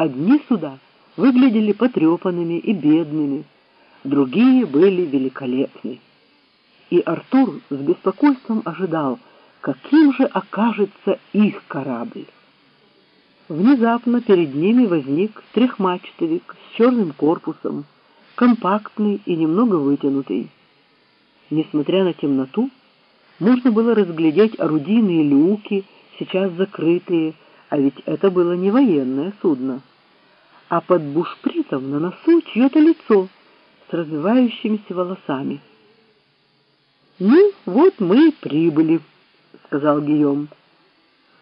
Одни суда выглядели потрепанными и бедными, другие были великолепны. И Артур с беспокойством ожидал, каким же окажется их корабль. Внезапно перед ними возник трехмачтовик с черным корпусом, компактный и немного вытянутый. Несмотря на темноту, можно было разглядеть орудийные люки, сейчас закрытые, а ведь это было не военное судно. А под бушпритом на носу чье-то лицо с развивающимися волосами. «Ну, вот мы и прибыли», — сказал Гийом.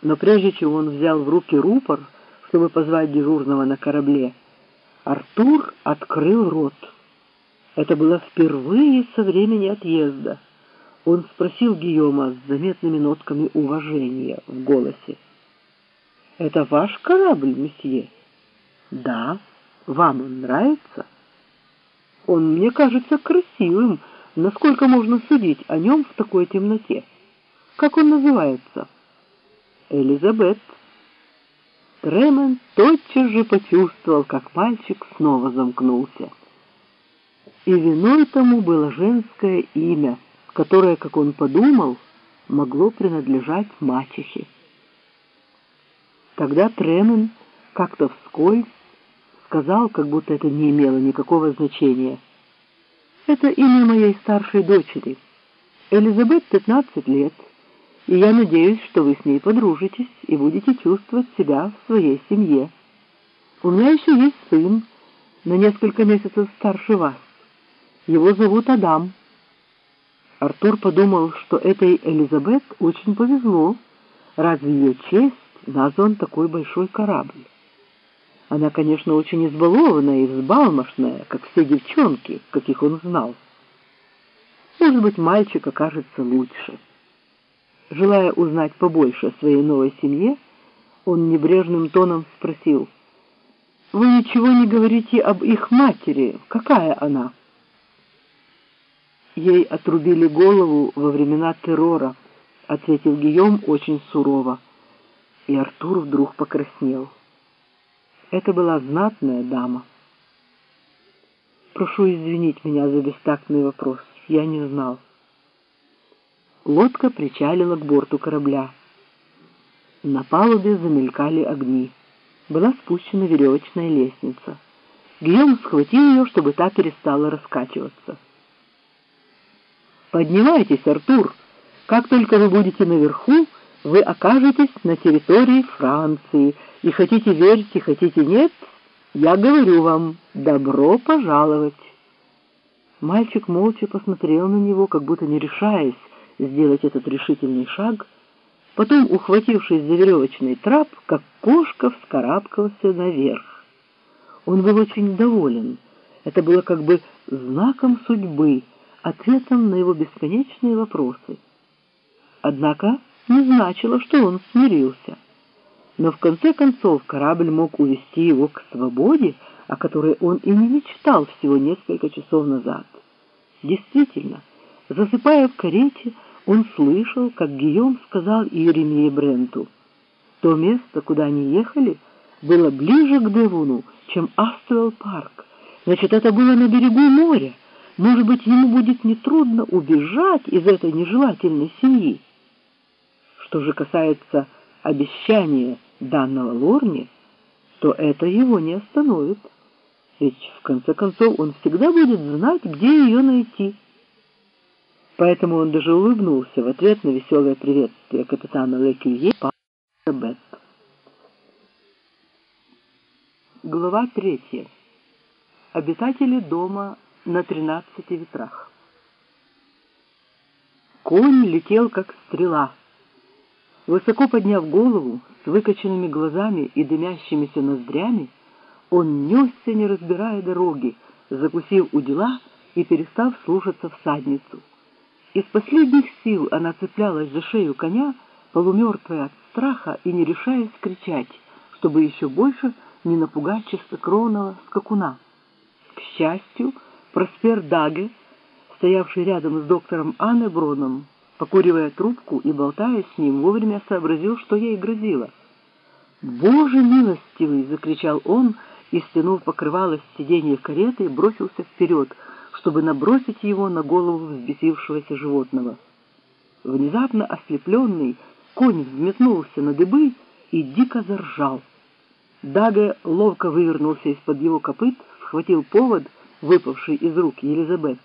Но прежде чем он взял в руки рупор, чтобы позвать дежурного на корабле, Артур открыл рот. Это было впервые со времени отъезда. Он спросил Гийома с заметными нотками уважения в голосе. «Это ваш корабль, месье?» «Да. Вам он нравится?» «Он мне кажется красивым, насколько можно судить о нем в такой темноте. Как он называется?» «Элизабет». Тремен тотчас же почувствовал, как мальчик снова замкнулся. И виной тому было женское имя, которое, как он подумал, могло принадлежать мачехе. Тогда Тремен как-то вскользь сказал, как будто это не имело никакого значения. Это имя моей старшей дочери. Элизабет 15 лет, и я надеюсь, что вы с ней подружитесь и будете чувствовать себя в своей семье. У меня еще есть сын, на несколько месяцев старше вас. Его зовут Адам. Артур подумал, что этой Элизабет очень повезло. Разве ее честь назван такой большой корабль. Она, конечно, очень избалованная и взбалмошная, как все девчонки, каких он знал. Может быть, мальчик окажется лучше. Желая узнать побольше о своей новой семье, он небрежным тоном спросил, «Вы ничего не говорите об их матери. Какая она?» Ей отрубили голову во времена террора, ответил Гийом очень сурово и Артур вдруг покраснел. Это была знатная дама. Прошу извинить меня за бестактный вопрос. Я не знал. Лодка причалила к борту корабля. На палубе замелькали огни. Была спущена веревочная лестница. Гийом схватил ее, чтобы та перестала раскачиваться. «Поднимайтесь, Артур! Как только вы будете наверху, вы окажетесь на территории Франции, и хотите верьте, хотите нет, я говорю вам, добро пожаловать. Мальчик молча посмотрел на него, как будто не решаясь сделать этот решительный шаг, потом, ухватившись за веревочный трап, как кошка вскарабкался наверх. Он был очень доволен. Это было как бы знаком судьбы, ответом на его бесконечные вопросы. Однако не значило, что он смирился. Но в конце концов корабль мог увести его к свободе, о которой он и не мечтал всего несколько часов назад. Действительно, засыпая в карете, он слышал, как Гийом сказал Иеремии Бренту, «То место, куда они ехали, было ближе к Девуну, чем Аствелл парк. Значит, это было на берегу моря. Может быть, ему будет нетрудно убежать из этой нежелательной семьи». Что же касается обещания данного Лорне, то это его не остановит. Ведь, в конце концов, он всегда будет знать, где ее найти. Поэтому он даже улыбнулся в ответ на веселое приветствие капитана Лекюе Бет. Глава третья. Обитатели дома на тринадцати ветрах. Конь летел, как стрела, Высоко подняв голову, с выкоченными глазами и дымящимися ноздрями, он несся, не разбирая дороги, закусив у дела и перестав слушаться всадницу. Из последних сил она цеплялась за шею коня, полумертвая от страха и не решаясь кричать, чтобы еще больше не напугать чистокровного скакуна. К счастью, Проспер Даге, стоявший рядом с доктором Аннеброном, покуривая трубку и болтая с ним, вовремя сообразил, что ей грозило. «Боже милостивый!» — закричал он и, стянув покрывало с сиденья кареты, бросился вперед, чтобы набросить его на голову взбесившегося животного. Внезапно ослепленный, конь взметнулся на дыбы и дико заржал. Дага ловко вывернулся из-под его копыт, схватил повод, выпавший из рук Елизабет,